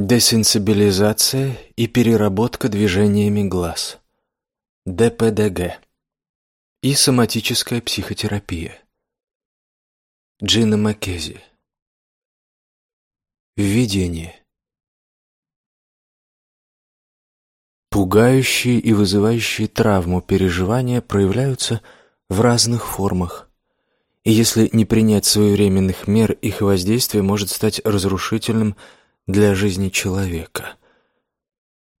Десенсибилизация и переработка движениями глаз. ДПДГ. И соматическая психотерапия. Джина Маккези. Введение. Пугающие и вызывающие травму переживания проявляются в разных формах. И если не принять своевременных мер, их воздействие может стать разрушительным для жизни человека.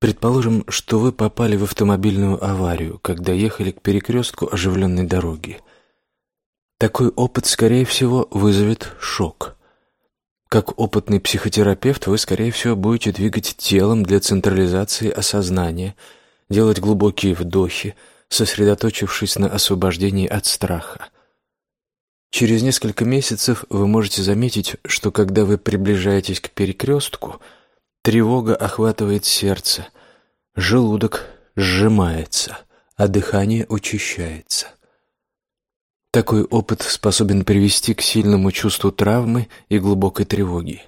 Предположим, что вы попали в автомобильную аварию, когда ехали к перекрестку оживленной дороги. Такой опыт, скорее всего, вызовет шок. Как опытный психотерапевт, вы, скорее всего, будете двигать телом для централизации осознания, делать глубокие вдохи, сосредоточившись на освобождении от страха. Через несколько месяцев вы можете заметить, что когда вы приближаетесь к перекрестку, тревога охватывает сердце, желудок сжимается, а дыхание учащается. Такой опыт способен привести к сильному чувству травмы и глубокой тревоги.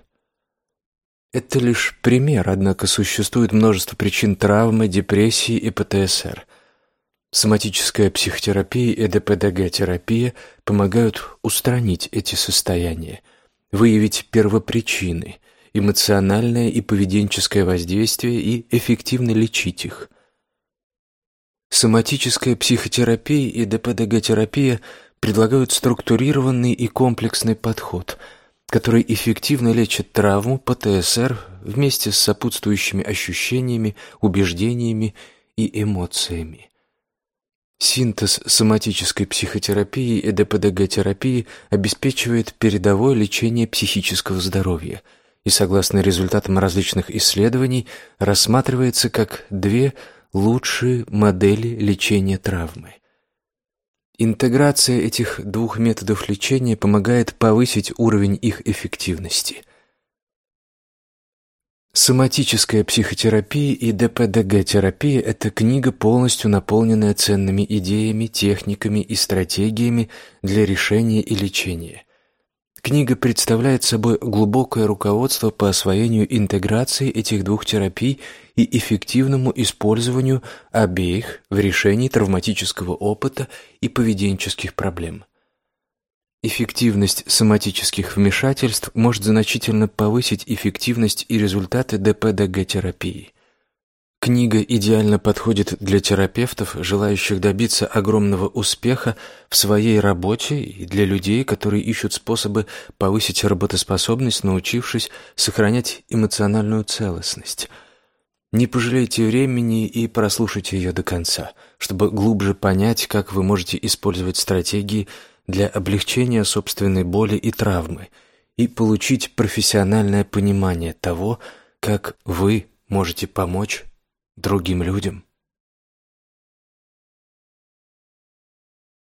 Это лишь пример, однако существует множество причин травмы, депрессии и ПТСР – Соматическая психотерапия и ДПДГ-терапия помогают устранить эти состояния, выявить первопричины, эмоциональное и поведенческое воздействие и эффективно лечить их. Соматическая психотерапия и ДПДГ-терапия предлагают структурированный и комплексный подход, который эффективно лечит травму, ПТСР вместе с сопутствующими ощущениями, убеждениями и эмоциями. Синтез соматической психотерапии и ДПДГ-терапии обеспечивает передовое лечение психического здоровья и, согласно результатам различных исследований, рассматривается как две лучшие модели лечения травмы. Интеграция этих двух методов лечения помогает повысить уровень их эффективности – Соматическая психотерапия и ДПДГ-терапия – это книга, полностью наполненная ценными идеями, техниками и стратегиями для решения и лечения. Книга представляет собой глубокое руководство по освоению интеграции этих двух терапий и эффективному использованию обеих в решении травматического опыта и поведенческих проблем. Эффективность соматических вмешательств может значительно повысить эффективность и результаты ДПДГ-терапии. Книга идеально подходит для терапевтов, желающих добиться огромного успеха в своей работе и для людей, которые ищут способы повысить работоспособность, научившись сохранять эмоциональную целостность. Не пожалейте времени и прослушайте ее до конца, чтобы глубже понять, как вы можете использовать стратегии – для облегчения собственной боли и травмы и получить профессиональное понимание того, как вы можете помочь другим людям.